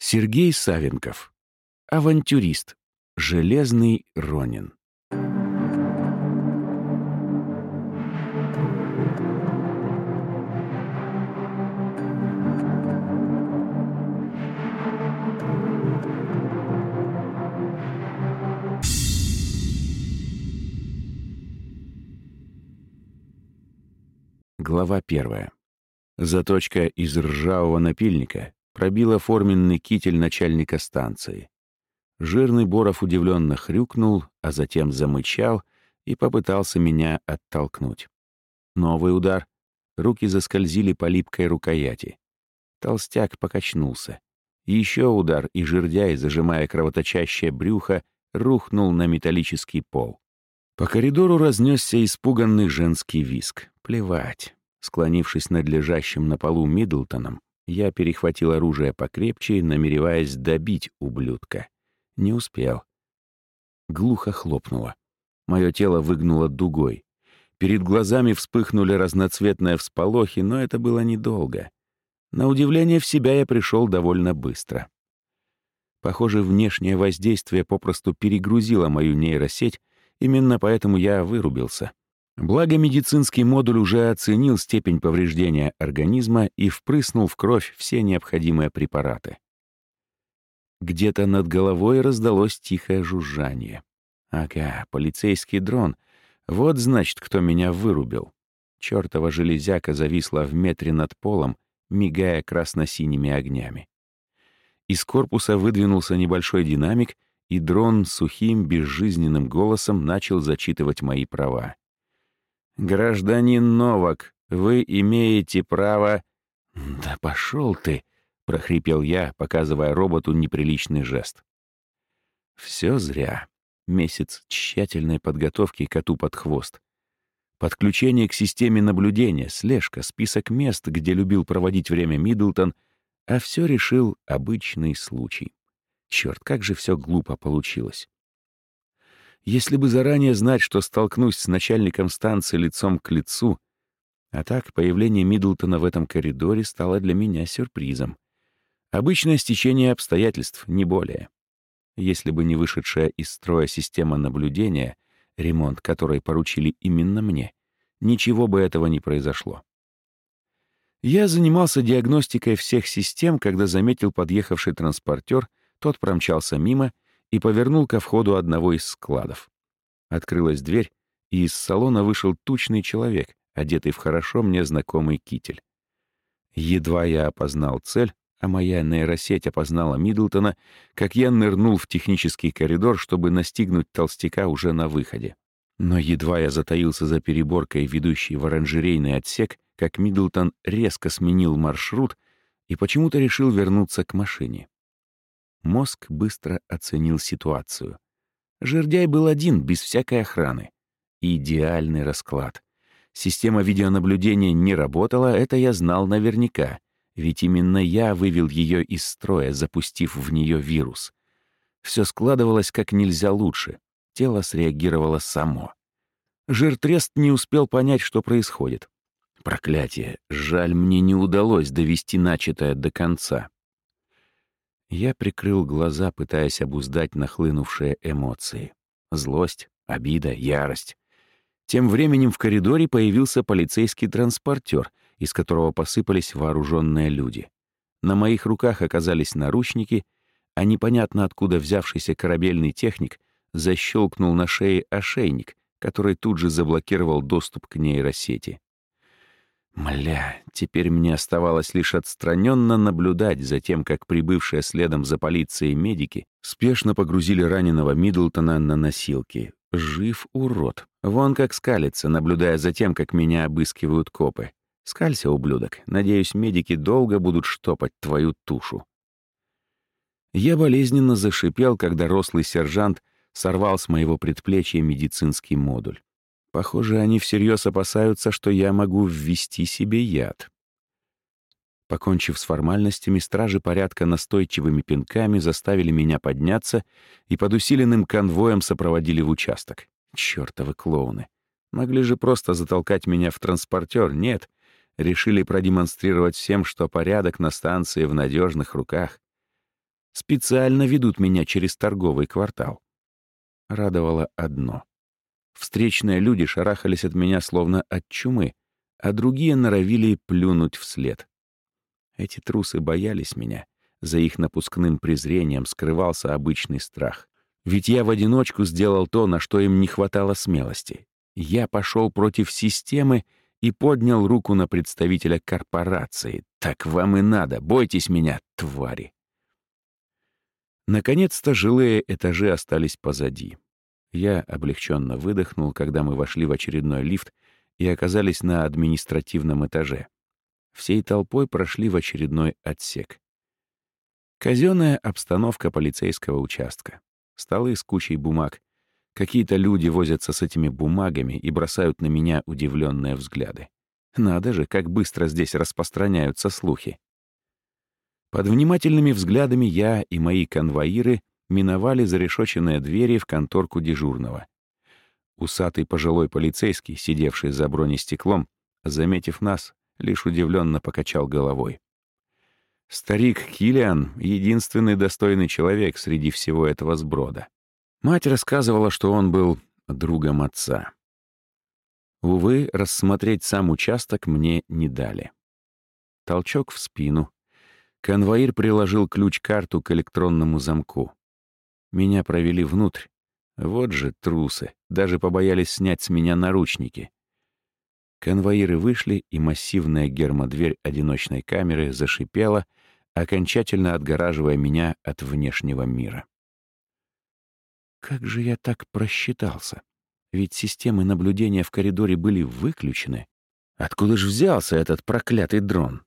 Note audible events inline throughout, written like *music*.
Сергей Савенков. Авантюрист. Железный Ронин. Глава первая. Заточка из ржавого напильника пробила форменный китель начальника станции. Жирный Боров удивленно хрюкнул, а затем замычал и попытался меня оттолкнуть. Новый удар. Руки заскользили по липкой рукояти. Толстяк покачнулся. Еще удар, и жердяй, зажимая кровоточащее брюхо, рухнул на металлический пол. По коридору разнесся испуганный женский виск. Плевать. Склонившись над лежащим на полу Миддлтоном, я перехватил оружие покрепче, намереваясь добить ублюдка. Не успел. Глухо хлопнуло. Мое тело выгнуло дугой. Перед глазами вспыхнули разноцветные всполохи, но это было недолго. На удивление в себя я пришел довольно быстро. Похоже, внешнее воздействие попросту перегрузило мою нейросеть, именно поэтому я вырубился. Благо медицинский модуль уже оценил степень повреждения организма и впрыснул в кровь все необходимые препараты. Где-то над головой раздалось тихое жужжание. Ага, полицейский дрон. Вот, значит, кто меня вырубил. Чёртова железяка зависла в метре над полом, мигая красно-синими огнями. Из корпуса выдвинулся небольшой динамик, и дрон сухим, безжизненным голосом начал зачитывать мои права. «Гражданин Новак, вы имеете право...» «Да пошел ты!» — прохрипел я, показывая роботу неприличный жест. Все зря. Месяц тщательной подготовки коту под хвост. Подключение к системе наблюдения, слежка, список мест, где любил проводить время Миддлтон, а все решил обычный случай. Черт, как же все глупо получилось. Если бы заранее знать, что столкнусь с начальником станции лицом к лицу, а так появление Миддлтона в этом коридоре стало для меня сюрпризом. Обычное стечение обстоятельств, не более. Если бы не вышедшая из строя система наблюдения, ремонт которой поручили именно мне, ничего бы этого не произошло. Я занимался диагностикой всех систем, когда заметил подъехавший транспортер, тот промчался мимо — и повернул ко входу одного из складов. Открылась дверь, и из салона вышел тучный человек, одетый в хорошо мне знакомый китель. Едва я опознал цель, а моя нейросеть опознала Миддлтона, как я нырнул в технический коридор, чтобы настигнуть толстяка уже на выходе. Но едва я затаился за переборкой, ведущей в оранжерейный отсек, как Миддлтон резко сменил маршрут и почему-то решил вернуться к машине. Мозг быстро оценил ситуацию. Жердяй был один, без всякой охраны. Идеальный расклад. Система видеонаблюдения не работала, это я знал наверняка, ведь именно я вывел ее из строя, запустив в нее вирус. Все складывалось как нельзя лучше. Тело среагировало само. Жиртрест не успел понять, что происходит. Проклятие, жаль, мне не удалось довести начатое до конца. Я прикрыл глаза, пытаясь обуздать нахлынувшие эмоции. Злость, обида, ярость. Тем временем в коридоре появился полицейский транспортер, из которого посыпались вооруженные люди. На моих руках оказались наручники, а непонятно откуда взявшийся корабельный техник защелкнул на шее ошейник, который тут же заблокировал доступ к нейросети. Мля, теперь мне оставалось лишь отстраненно наблюдать за тем, как прибывшие следом за полицией медики спешно погрузили раненого Миддлтона на носилки. Жив урод. Вон как скалится, наблюдая за тем, как меня обыскивают копы. Скалься, ублюдок. Надеюсь, медики долго будут штопать твою тушу. Я болезненно зашипел, когда рослый сержант сорвал с моего предплечья медицинский модуль. Похоже, они всерьез опасаются, что я могу ввести себе яд. Покончив с формальностями, стражи порядка настойчивыми пинками заставили меня подняться и под усиленным конвоем сопроводили в участок. Чёртовы клоуны. Могли же просто затолкать меня в транспортер. Нет, решили продемонстрировать всем, что порядок на станции в надежных руках. Специально ведут меня через торговый квартал. Радовало одно. Встречные люди шарахались от меня словно от чумы, а другие норовили плюнуть вслед. Эти трусы боялись меня. За их напускным презрением скрывался обычный страх. Ведь я в одиночку сделал то, на что им не хватало смелости. Я пошел против системы и поднял руку на представителя корпорации. «Так вам и надо, бойтесь меня, твари!» Наконец-то жилые этажи остались позади. Я облегченно выдохнул, когда мы вошли в очередной лифт и оказались на административном этаже. Всей толпой прошли в очередной отсек. Казенная обстановка полицейского участка. Столы с кучей бумаг. Какие-то люди возятся с этими бумагами и бросают на меня удивленные взгляды. Надо же, как быстро здесь распространяются слухи. Под внимательными взглядами я и мои конвоиры миновали зарешоченные двери в конторку дежурного. Усатый пожилой полицейский, сидевший за бронестеклом, заметив нас, лишь удивленно покачал головой. Старик Килиан — единственный достойный человек среди всего этого сброда. Мать рассказывала, что он был другом отца. Увы, рассмотреть сам участок мне не дали. Толчок в спину. Конвоир приложил ключ-карту к электронному замку. Меня провели внутрь. Вот же трусы, даже побоялись снять с меня наручники. Конвоиры вышли, и массивная гермодверь одиночной камеры зашипела, окончательно отгораживая меня от внешнего мира. Как же я так просчитался? Ведь системы наблюдения в коридоре были выключены. Откуда же взялся этот проклятый дрон?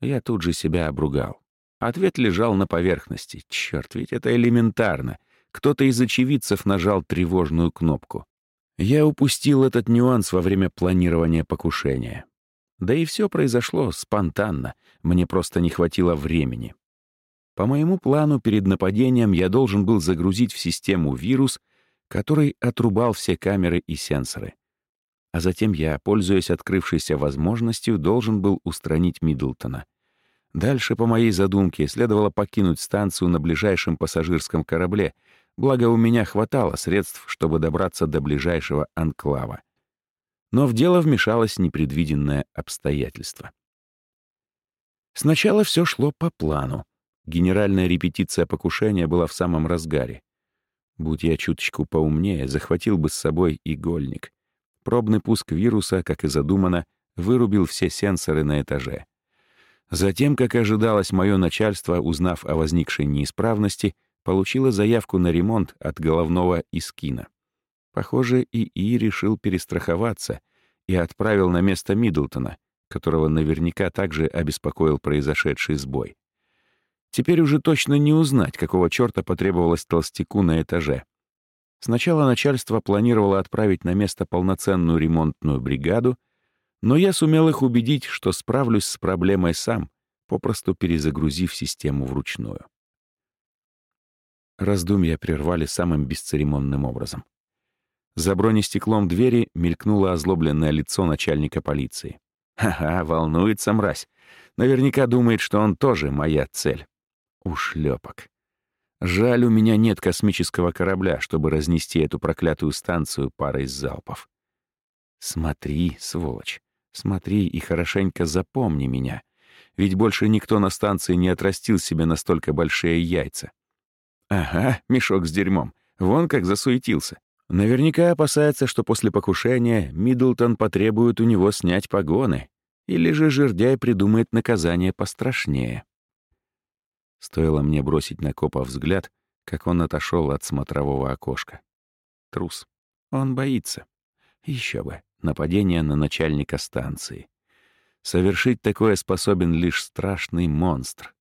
Я тут же себя обругал. Ответ лежал на поверхности. Черт, ведь это элементарно. Кто-то из очевидцев нажал тревожную кнопку. Я упустил этот нюанс во время планирования покушения. Да и все произошло спонтанно, мне просто не хватило времени. По моему плану, перед нападением я должен был загрузить в систему вирус, который отрубал все камеры и сенсоры. А затем я, пользуясь открывшейся возможностью, должен был устранить Миддлтона. Дальше, по моей задумке, следовало покинуть станцию на ближайшем пассажирском корабле, благо у меня хватало средств, чтобы добраться до ближайшего анклава. Но в дело вмешалось непредвиденное обстоятельство. Сначала все шло по плану. Генеральная репетиция покушения была в самом разгаре. Будь я чуточку поумнее, захватил бы с собой игольник. Пробный пуск вируса, как и задумано, вырубил все сенсоры на этаже. Затем, как ожидалось, мое начальство, узнав о возникшей неисправности, получило заявку на ремонт от головного Искина. Похоже, ИИ решил перестраховаться и отправил на место Миддлтона, которого наверняка также обеспокоил произошедший сбой. Теперь уже точно не узнать, какого черта потребовалось толстяку на этаже. Сначала начальство планировало отправить на место полноценную ремонтную бригаду, но я сумел их убедить, что справлюсь с проблемой сам, попросту перезагрузив систему вручную. Раздумья прервали самым бесцеремонным образом. За бронестеклом двери мелькнуло озлобленное лицо начальника полиции. Ха-ха, волнуется мразь. Наверняка думает, что он тоже моя цель. Ушлепок. Жаль, у меня нет космического корабля, чтобы разнести эту проклятую станцию парой залпов. Смотри, сволочь, смотри и хорошенько запомни меня. Ведь больше никто на станции не отрастил себе настолько большие яйца. Ага, мешок с дерьмом. Вон как засуетился. Наверняка опасается, что после покушения Миддлтон потребует у него снять погоны. Или же жердяй придумает наказание пострашнее. Стоило мне бросить на копа взгляд, как он отошел от смотрового окошка. Трус. Он боится. Еще бы. Нападение на начальника станции. Совершить такое способен лишь страшный монстр.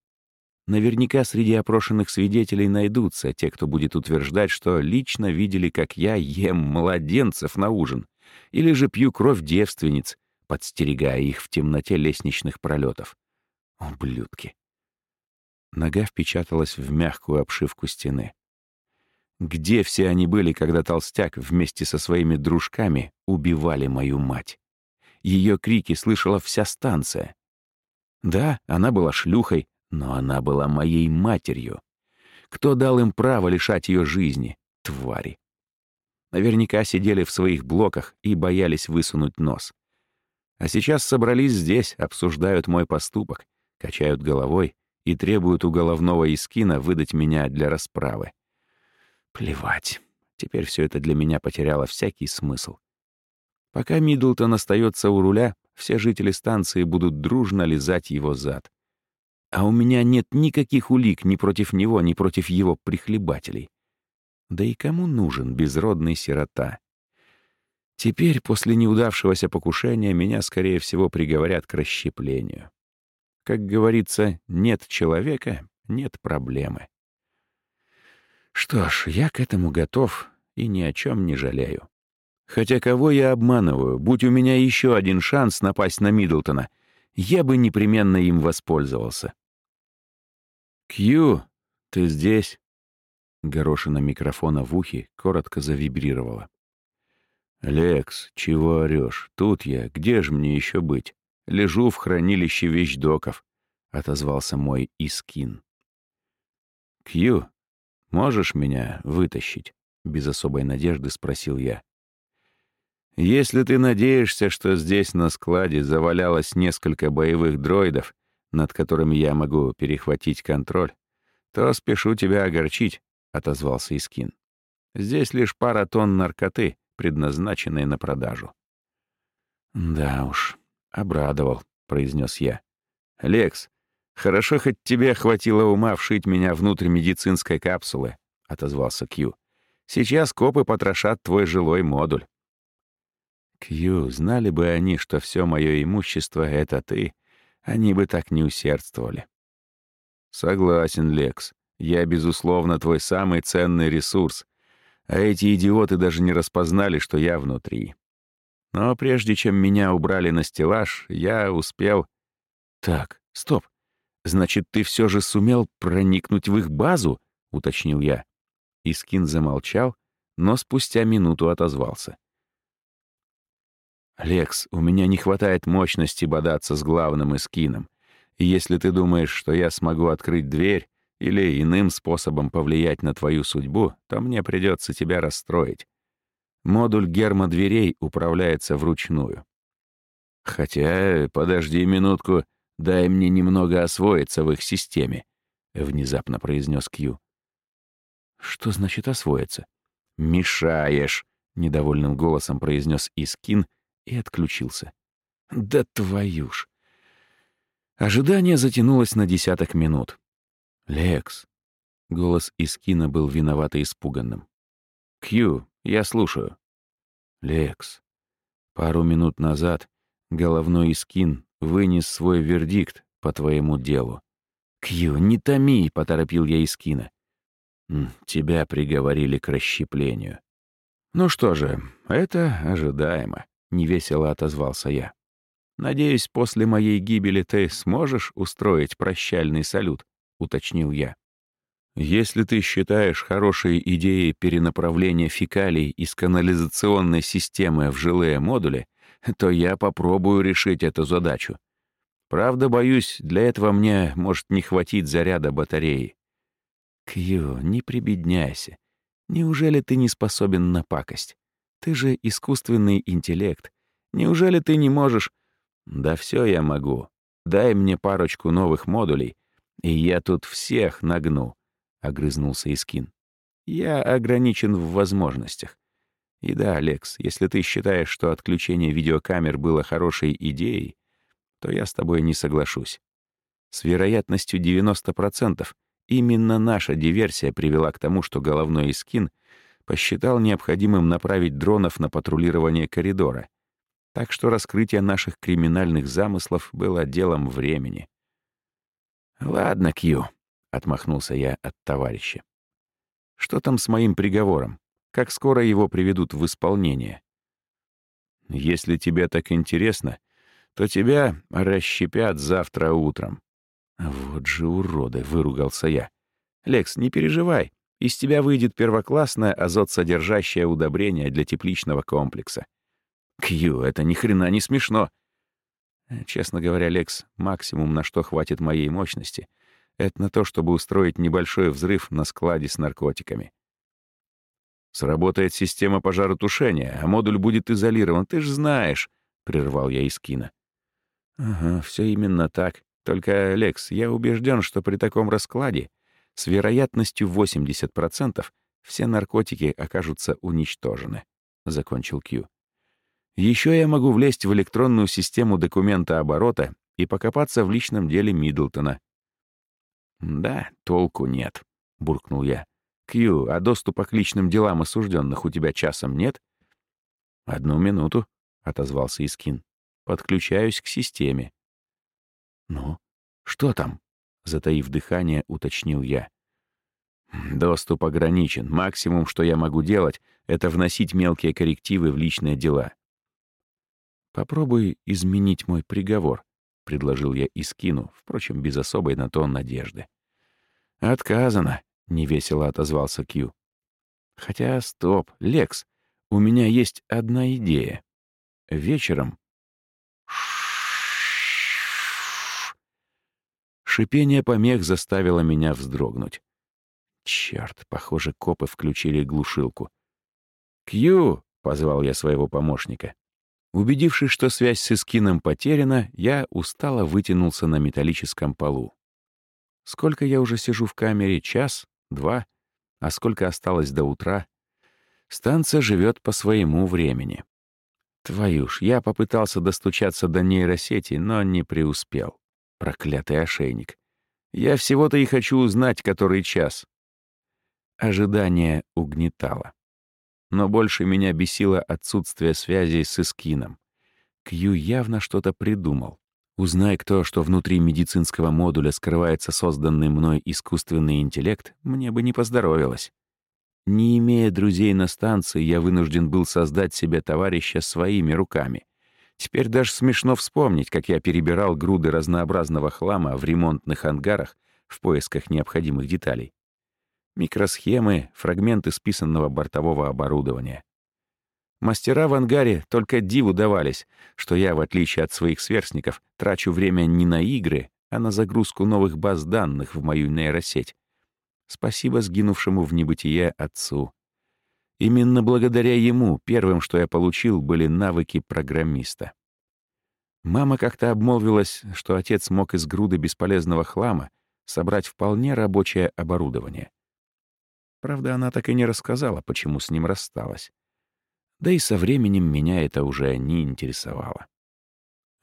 Наверняка среди опрошенных свидетелей найдутся те, кто будет утверждать, что лично видели, как я ем младенцев на ужин, или же пью кровь девственниц, подстерегая их в темноте лестничных пролетов. Ублюдки. Нога впечаталась в мягкую обшивку стены. Где все они были, когда толстяк вместе со своими дружками убивали мою мать? Ее крики слышала вся станция. Да, она была шлюхой, но она была моей матерью. Кто дал им право лишать ее жизни? Твари. Наверняка сидели в своих блоках и боялись высунуть нос. А сейчас собрались здесь, обсуждают мой поступок, качают головой и требуют у головного искина выдать меня для расправы. Плевать. Теперь все это для меня потеряло всякий смысл. Пока Миддлтон остается у руля, все жители станции будут дружно лизать его зад. А у меня нет никаких улик ни против него, ни против его прихлебателей. Да и кому нужен безродный сирота? Теперь, после неудавшегося покушения, меня, скорее всего, приговорят к расщеплению. Как говорится, нет человека — нет проблемы. Что ж, я к этому готов и ни о чем не жалею. Хотя кого я обманываю, будь у меня еще один шанс напасть на Миддлтона, я бы непременно им воспользовался. «Кью, ты здесь?» Горошина микрофона в ухе коротко завибрировала. «Лекс, чего орёшь? Тут я. Где же мне еще быть? Лежу в хранилище вещдоков», — отозвался мой Искин. «Кью, можешь меня вытащить?» — без особой надежды спросил я. «Если ты надеешься, что здесь на складе завалялось несколько боевых дроидов, над которыми я могу перехватить контроль, то спешу тебя огорчить. — отозвался Искин. «Здесь лишь пара тонн наркоты, предназначенной на продажу». «Да уж, обрадовал», — произнес я. «Лекс, хорошо хоть тебе хватило ума вшить меня внутрь медицинской капсулы», — отозвался Кью. «Сейчас копы потрошат твой жилой модуль». «Кью, знали бы они, что все мое имущество — это ты, они бы так не усердствовали». «Согласен, Лекс. Я, безусловно, твой самый ценный ресурс, а эти идиоты даже не распознали, что я внутри. Но прежде чем меня убрали на стеллаж, я успел... Так, стоп. Значит, ты все же сумел проникнуть в их базу? — уточнил я. Искин замолчал, но спустя минуту отозвался. «Лекс, у меня не хватает мощности бодаться с главным Искином. И если ты думаешь, что я смогу открыть дверь, или иным способом повлиять на твою судьбу, то мне придется тебя расстроить. Модуль гермодверей управляется вручную. Хотя, подожди минутку, дай мне немного освоиться в их системе, — внезапно произнес Кью. Что значит освоиться? Мешаешь, — недовольным голосом произнес Искин и отключился. Да твою ж! Ожидание затянулось на десяток минут. «Лекс». Голос Искина был виновато испуганным. «Кью, я слушаю». «Лекс». Пару минут назад головной Искин вынес свой вердикт по твоему делу. «Кью, не томи», — поторопил я Искина. «Тебя приговорили к расщеплению». «Ну что же, это ожидаемо», — невесело отозвался я. «Надеюсь, после моей гибели ты сможешь устроить прощальный салют?» — уточнил я. «Если ты считаешь хорошей идеей перенаправления фекалий из канализационной системы в жилые модули, *laughs* то я попробую решить эту задачу. Правда, боюсь, для этого мне может не хватить заряда батареи». «Кью, не прибедняйся. Неужели ты не способен на пакость? Ты же искусственный интеллект. Неужели ты не можешь...» «Да все я могу. Дай мне парочку новых модулей, «И я тут всех нагну», — огрызнулся Искин. «Я ограничен в возможностях. И да, Алекс, если ты считаешь, что отключение видеокамер было хорошей идеей, то я с тобой не соглашусь. С вероятностью 90% именно наша диверсия привела к тому, что головной Искин посчитал необходимым направить дронов на патрулирование коридора. Так что раскрытие наших криминальных замыслов было делом времени. «Ладно, Кью», — отмахнулся я от товарища. «Что там с моим приговором? Как скоро его приведут в исполнение?» «Если тебе так интересно, то тебя расщепят завтра утром». «Вот же уроды!» — выругался я. «Лекс, не переживай. Из тебя выйдет первоклассное азот-содержащее удобрение для тепличного комплекса». «Кью, это ни хрена не смешно. Честно говоря, Лекс, максимум, на что хватит моей мощности, Это на то, чтобы устроить небольшой взрыв на складе с наркотиками. Сработает система пожаротушения, а модуль будет изолирован, ты ж знаешь, — прервал я Искина. Ага, все именно так. Только, Лекс, я убежден, что при таком раскладе с вероятностью 80% все наркотики окажутся уничтожены, — закончил Кью. Еще я могу влезть в электронную систему документа оборота и покопаться в личном деле Миддлтона. «Да, толку нет», — буркнул я. «Кью, а доступа к личным делам осужденных у тебя часом нет?» «Одну минуту», — отозвался Искин. «Подключаюсь к системе». «Ну, что там?» — затаив дыхание, уточнил я. «Доступ ограничен. Максимум, что я могу делать, это вносить мелкие коррективы в личные дела. «Попробуй изменить мой приговор», — предложил я Искину, впрочем, без особой на то надежды. «Отказано», — невесело отозвался Кью. «Хотя, стоп, Лекс, у меня есть одна идея. Вечером...» Шипение помех заставило меня вздрогнуть. Черт, похоже, копы включили глушилку. «Кью!» — позвал я своего помощника. Убедившись, что связь с Искином потеряна, я устало вытянулся на металлическом полу. Сколько я уже сижу в камере? Час? Два? А сколько осталось до утра? Станция живет по своему времени. Твою ж, я попытался достучаться до нейросети, но не преуспел. Проклятый ошейник. Я всего-то и хочу узнать, который час. Ожидание угнетало. Но больше меня бесило отсутствие связи с Искином. Кью явно что-то придумал. Узнай кто, что внутри медицинского модуля скрывается созданный мной искусственный интеллект, мне бы не поздоровилось. Не имея друзей на станции, я вынужден был создать себе товарища своими руками. Теперь даже смешно вспомнить, как я перебирал груды разнообразного хлама в ремонтных ангарах в поисках необходимых деталей микросхемы, фрагменты списанного бортового оборудования. Мастера в ангаре только диву давались, что я, в отличие от своих сверстников, трачу время не на игры, а на загрузку новых баз данных в мою нейросеть. Спасибо сгинувшему в небытие отцу. Именно благодаря ему первым, что я получил, были навыки программиста. Мама как-то обмолвилась, что отец мог из груды бесполезного хлама собрать вполне рабочее оборудование. Правда, она так и не рассказала, почему с ним рассталась. Да и со временем меня это уже не интересовало.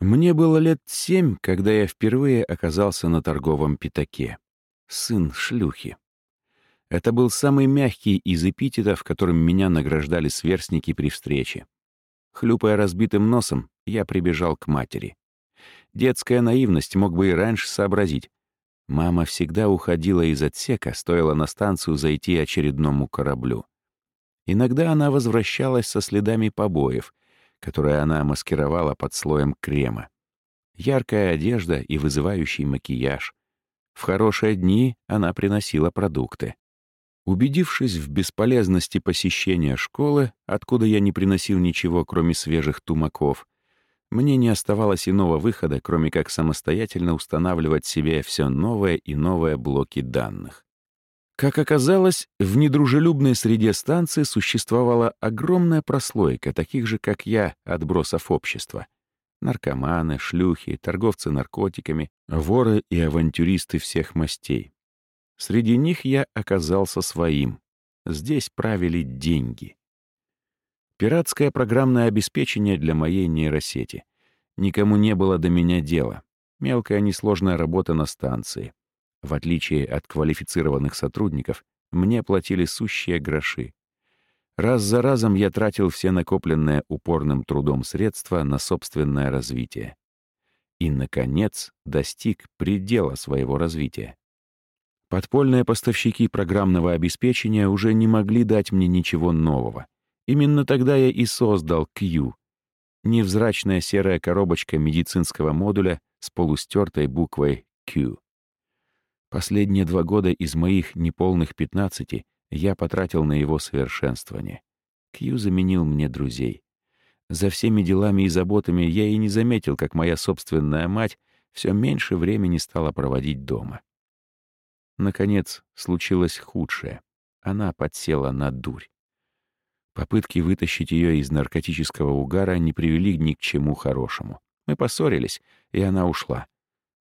Мне было лет семь, когда я впервые оказался на торговом пятаке. Сын шлюхи. Это был самый мягкий из эпитетов, которым меня награждали сверстники при встрече. Хлюпая разбитым носом, я прибежал к матери. Детская наивность мог бы и раньше сообразить, Мама всегда уходила из отсека, стоило на станцию зайти очередному кораблю. Иногда она возвращалась со следами побоев, которые она маскировала под слоем крема. Яркая одежда и вызывающий макияж. В хорошие дни она приносила продукты. Убедившись в бесполезности посещения школы, откуда я не приносил ничего, кроме свежих тумаков, мне не оставалось иного выхода, кроме как самостоятельно устанавливать себе все новые и новые блоки данных. Как оказалось, в недружелюбной среде станции существовала огромная прослойка таких же, как я, отбросов общества. Наркоманы, шлюхи, торговцы наркотиками, воры и авантюристы всех мастей. Среди них я оказался своим. Здесь правили деньги. Пиратское программное обеспечение для моей нейросети. Никому не было до меня дела. Мелкая несложная работа на станции. В отличие от квалифицированных сотрудников, мне платили сущие гроши. Раз за разом я тратил все накопленные упорным трудом средства на собственное развитие. И, наконец, достиг предела своего развития. Подпольные поставщики программного обеспечения уже не могли дать мне ничего нового — Именно тогда я и создал Q — невзрачная серая коробочка медицинского модуля с полустертой буквой Q. Последние два года из моих неполных 15 я потратил на его совершенствование. Q заменил мне друзей. За всеми делами и заботами я и не заметил, как моя собственная мать все меньше времени стала проводить дома. Наконец, случилось худшее. Она подсела на дурь. Попытки вытащить ее из наркотического угара не привели ни к чему хорошему. Мы поссорились, и она ушла.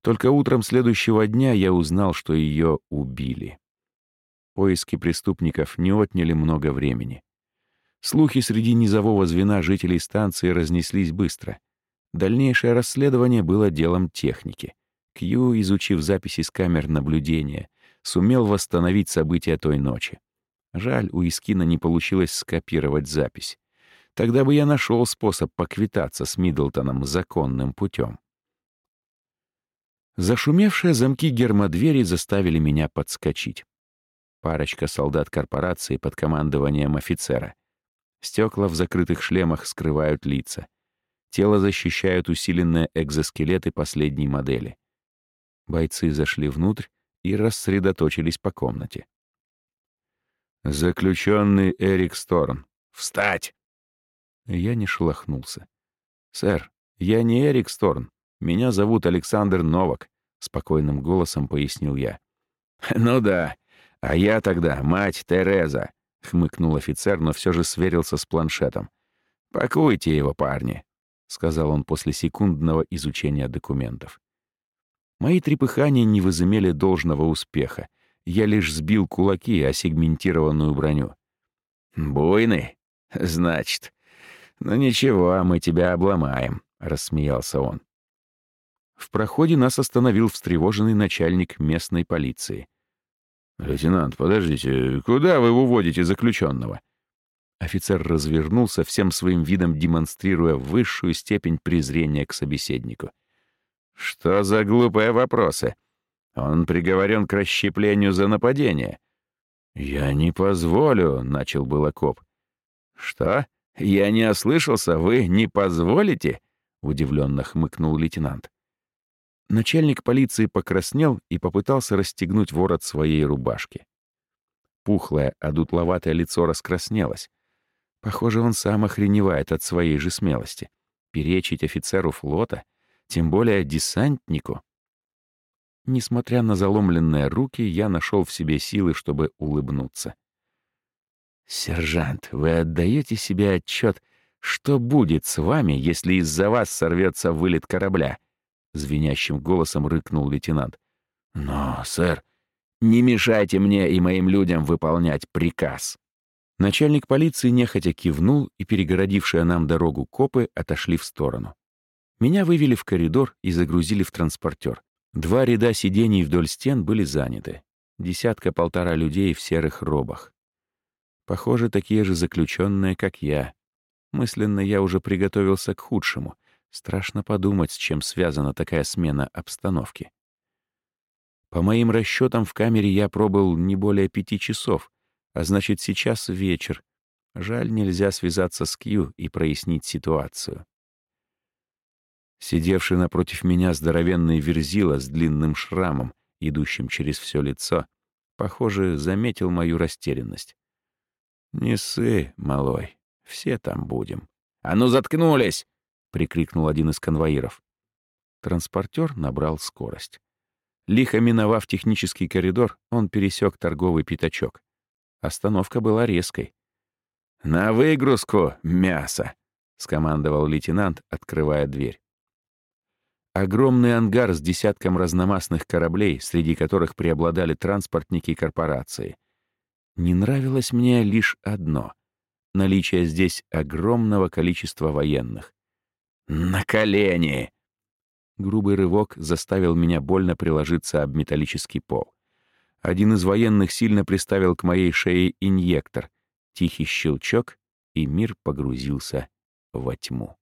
Только утром следующего дня я узнал, что ее убили. Поиски преступников не отняли много времени. Слухи среди низового звена жителей станции разнеслись быстро. Дальнейшее расследование было делом техники. Кью, изучив записи с камер наблюдения, сумел восстановить события той ночи. Жаль, у Искина не получилось скопировать запись. Тогда бы я нашел способ поквитаться с Миддлтоном законным путем. Зашумевшие замки гермодвери заставили меня подскочить. Парочка солдат корпорации под командованием офицера. Стекла в закрытых шлемах скрывают лица. Тело защищают усиленные экзоскелеты последней модели. Бойцы зашли внутрь и рассредоточились по комнате. «Заключенный Эрик Сторн. Встать!» Я не шелохнулся. «Сэр, я не Эрик Сторн. Меня зовут Александр Новак», — спокойным голосом пояснил я. *laughs* «Ну да, а я тогда мать Тереза», — хмыкнул офицер, но все же сверился с планшетом. «Пакуйте его, парни», — сказал он после секундного изучения документов. Мои трепыхания не возымели должного успеха. Я лишь сбил кулаки о сегментированную броню. «Буйный? Значит, «Ну ничего, мы тебя обломаем», — рассмеялся он. В проходе нас остановил встревоженный начальник местной полиции. «Лейтенант, подождите, куда вы уводите заключенного?» Офицер развернулся, всем своим видом демонстрируя высшую степень презрения к собеседнику. «Что за глупые вопросы? Он приговорен к расщеплению за нападение». «Я не позволю», — начал было коп. «Что? «Я не ослышался, вы не позволите?» — удивленно хмыкнул лейтенант. Начальник полиции покраснел и попытался расстегнуть ворот своей рубашки. Пухлое, одутловатое лицо раскраснелось. Похоже, он сам охреневает от своей же смелости. Перечить офицеру флота, тем более десантнику. Несмотря на заломленные руки, я нашел в себе силы, чтобы улыбнуться. «Сержант, вы отдаете себе отчет, что будет с вами, если из-за вас сорвется вылет корабля?» Звенящим голосом рыкнул лейтенант. «Но, сэр, не мешайте мне и моим людям выполнять приказ». Начальник полиции нехотя кивнул, и перегородившие нам дорогу копы отошли в сторону. Меня вывели в коридор и загрузили в транспортер. Два ряда сидений вдоль стен были заняты. Десятка-полтора людей в серых робах. Похоже, такие же заключенные, как я. Мысленно я уже приготовился к худшему. Страшно подумать, с чем связана такая смена обстановки. По моим расчетам, в камере я пробыл не более пяти часов, а значит, сейчас вечер. Жаль, нельзя связаться с Кью и прояснить ситуацию. Сидевший напротив меня здоровенный верзила с длинным шрамом, идущим через все лицо, похоже, заметил мою растерянность. «Не ссы, малой, все там будем». «А ну, заткнулись!» — прикрикнул один из конвоиров. Транспортер набрал скорость. Лихо миновав технический коридор, он пересек торговый пятачок. Остановка была резкой. «На выгрузку, мясо!» — скомандовал лейтенант, открывая дверь. Огромный ангар с десятком разномастных кораблей, среди которых преобладали транспортники корпорации. Не нравилось мне лишь одно — наличие здесь огромного количества военных. «На колени!» Грубый рывок заставил меня больно приложиться об металлический пол. Один из военных сильно приставил к моей шее инъектор. Тихий щелчок, и мир погрузился во тьму.